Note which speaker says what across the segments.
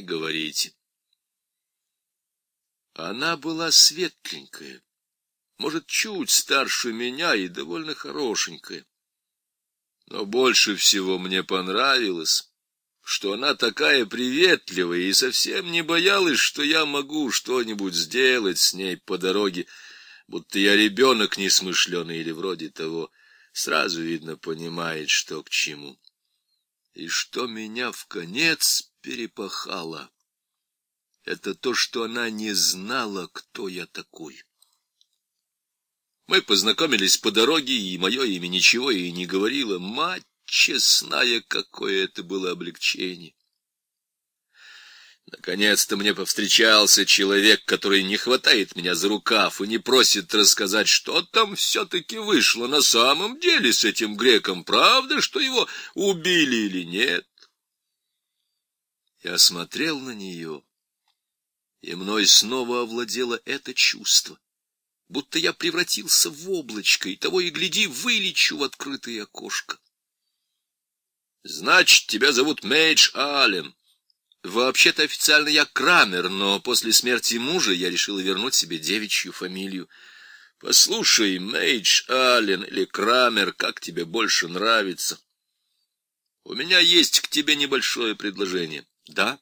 Speaker 1: говорите. Она была светленькая, может, чуть старше меня и довольно хорошенькая. Но больше всего мне понравилось, что она такая приветливая и совсем не боялась, что я могу что-нибудь сделать с ней по дороге, будто я ребенок несмышленый или вроде того. Сразу видно, понимает, что к чему. И что меня в конец перепахало, это то, что она не знала, кто я такой. Мы познакомились по дороге, и мое имя ничего ей не говорило. Мать честная, какое это было облегчение! Наконец-то мне повстречался человек, который не хватает меня за рукав и не просит рассказать, что там все-таки вышло на самом деле с этим греком. Правда, что его убили или нет? Я смотрел на нее, и мной снова овладело это чувство будто я превратился в облачко, и того и гляди, вылечу в открытое окошко. Значит, тебя зовут Мейдж Аллен. Вообще-то официально я Крамер, но после смерти мужа я решила вернуть себе девичью фамилию. Послушай, Мейдж Аллен или Крамер, как тебе больше нравится? У меня есть к тебе небольшое предложение. Да?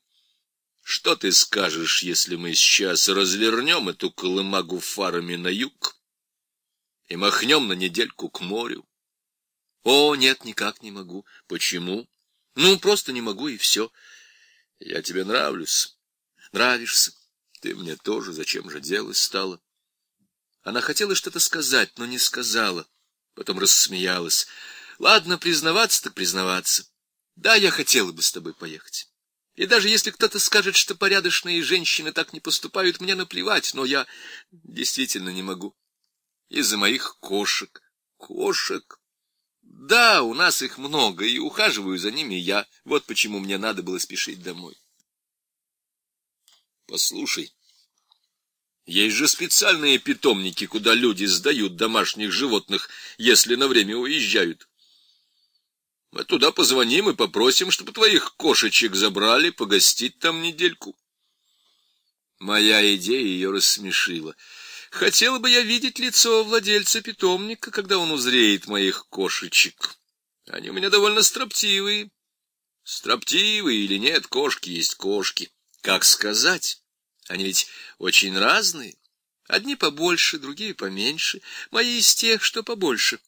Speaker 1: Что ты скажешь, если мы сейчас развернем эту колымагу фарами на юг и махнем на недельку к морю? О, нет, никак не могу. Почему? Ну, просто не могу, и все. Я тебе нравлюсь. Нравишься. Ты мне тоже. Зачем же делать стало? Она хотела что-то сказать, но не сказала. Потом рассмеялась. Ладно, признаваться так признаваться. Да, я хотела бы с тобой поехать. И даже если кто-то скажет, что порядочные женщины так не поступают, мне наплевать, но я действительно не могу. Из-за моих кошек. Кошек? Да, у нас их много, и ухаживаю за ними я. Вот почему мне надо было спешить домой. Послушай, есть же специальные питомники, куда люди сдают домашних животных, если на время уезжают. Мы туда позвоним и попросим, чтобы твоих кошечек забрали погостить там недельку. Моя идея ее рассмешила. Хотела бы я видеть лицо владельца питомника, когда он узреет моих кошечек. Они у меня довольно строптивые. Строптивые или нет, кошки есть кошки. Как сказать? Они ведь очень разные. Одни побольше, другие поменьше. Мои из тех, что побольше.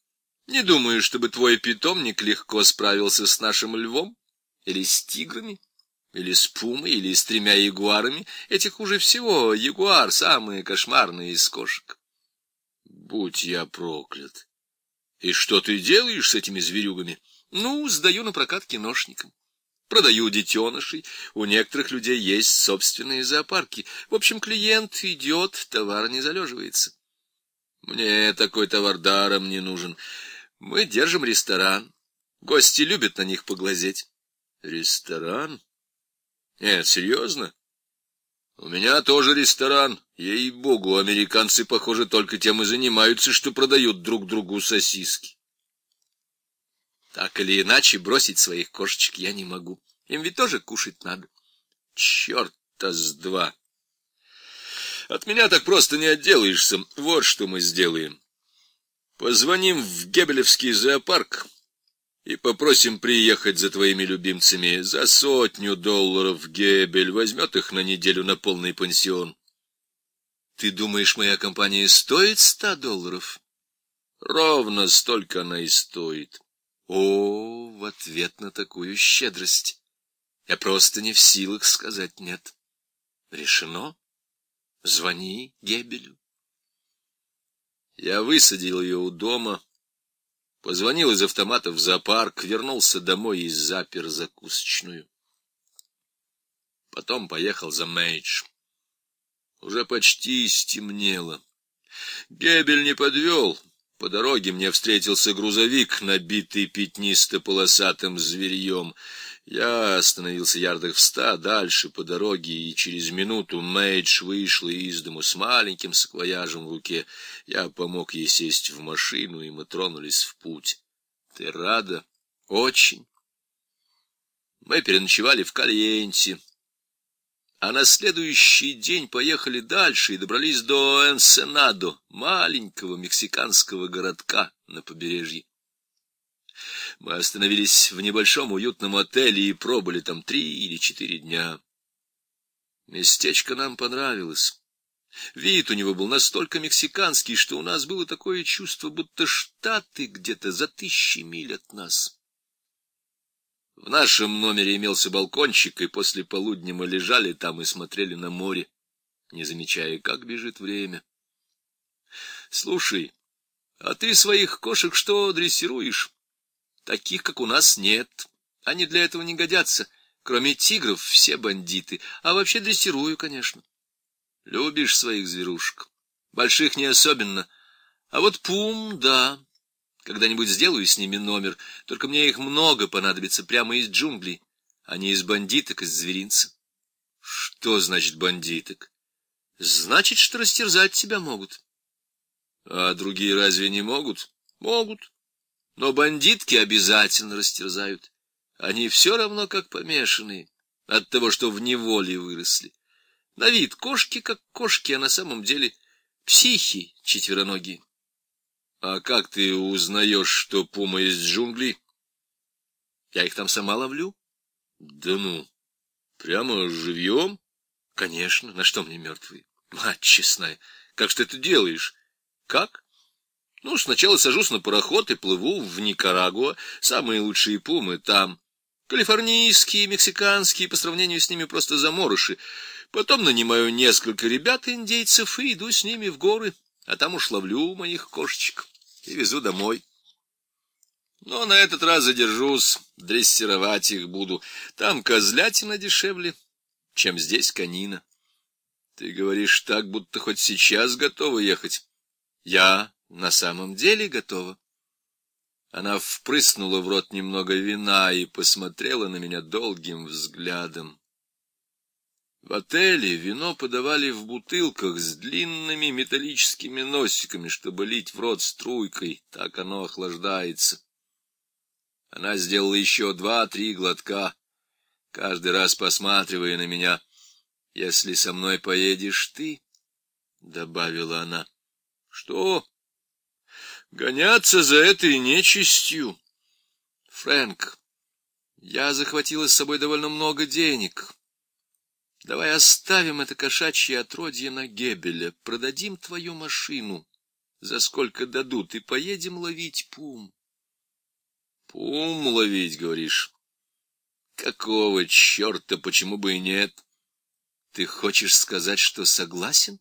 Speaker 1: Не думаю, чтобы твой питомник легко справился с нашим львом, или с тиграми, или с пумой, или с тремя ягуарами. Этих хуже всего. Ягуар — самый кошмарный из кошек. Будь я проклят! И что ты делаешь с этими зверюгами? Ну, сдаю на прокат киношникам. Продаю детенышей. У некоторых людей есть собственные зоопарки. В общем, клиент идет, товар не залеживается. Мне такой товар даром не нужен. Мы держим ресторан. Гости любят на них поглазеть. Ресторан? Нет, серьезно? У меня тоже ресторан. Ей-богу, американцы, похоже, только тем и занимаются, что продают друг другу сосиски. Так или иначе, бросить своих кошечек я не могу. Им ведь тоже кушать надо. Черт-то с два! От меня так просто не отделаешься. Вот что мы сделаем. Позвоним в Гебелевский зоопарк и попросим приехать за твоими любимцами. За сотню долларов Гебель возьмет их на неделю на полный пансион. Ты думаешь, моя компания стоит ста долларов? Ровно столько она и стоит. О, в ответ на такую щедрость я просто не в силах сказать нет. Решено. Звони Гебелю. Я высадил ее у дома, позвонил из автомата в зоопарк, вернулся домой и запер закусочную. Потом поехал за Мейдж. Уже почти стемнело. Гебель не подвел. По дороге мне встретился грузовик, набитый пятнисто-полосатым зверьем. Я остановился ярдах в ста дальше по дороге, и через минуту Мэйдж вышла из дому с маленьким саквояжем в руке. Я помог ей сесть в машину, и мы тронулись в путь. — Ты рада? — Очень. Мы переночевали в Кальенте. а на следующий день поехали дальше и добрались до Энсенадо, маленького мексиканского городка на побережье. Мы остановились в небольшом уютном отеле и пробыли там три или четыре дня. Местечко нам понравилось. Вид у него был настолько мексиканский, что у нас было такое чувство, будто Штаты где-то за тысячи миль от нас. В нашем номере имелся балкончик, и после полудня мы лежали там и смотрели на море, не замечая, как бежит время. Слушай, а ты своих кошек что дрессируешь? Таких, как у нас, нет. Они для этого не годятся. Кроме тигров, все бандиты. А вообще дрессирую, конечно. Любишь своих зверушек. Больших не особенно. А вот пум, да. Когда-нибудь сделаю с ними номер. Только мне их много понадобится прямо из джунглей, а не из бандиток, из зверинца. Что значит бандиток? Значит, что растерзать тебя могут. А другие разве не могут? Могут. Но бандитки обязательно растерзают. Они все равно как помешанные от того, что в неволе выросли. На вид кошки как кошки, а на самом деле психи четвероногие. А как ты узнаешь, что пума из джунглей? Я их там сама ловлю. Да ну, прямо живьем? Конечно, на что мне мертвые? Мать честная, как же ты это делаешь? Как? Ну, сначала сажусь на пароход и плыву в Никарагуа. Самые лучшие пумы там. Калифорнийские, мексиканские, по сравнению с ними просто заморыши. Потом нанимаю несколько ребят-индейцев и иду с ними в горы, а там уж ловлю моих кошечек и везу домой. Но на этот раз задержусь, дрессировать их буду. Там козлятина дешевле, чем здесь конина. Ты говоришь так, будто хоть сейчас готова ехать. Я на самом деле готова. Она впрыснула в рот немного вина и посмотрела на меня долгим взглядом. В отеле вино подавали в бутылках с длинными металлическими носиками, чтобы лить в рот струйкой, так оно охлаждается. Она сделала еще два-три глотка, каждый раз посматривая на меня. — Если со мной поедешь ты, — добавила она. — Что? Гоняться за этой нечистью. Фрэнк, я захватила с собой довольно много денег. Давай оставим это кошачье отродье на Гебеля, продадим твою машину, за сколько дадут, и поедем ловить пум. Пум ловить, говоришь? Какого черта, почему бы и нет? Ты хочешь сказать, что согласен?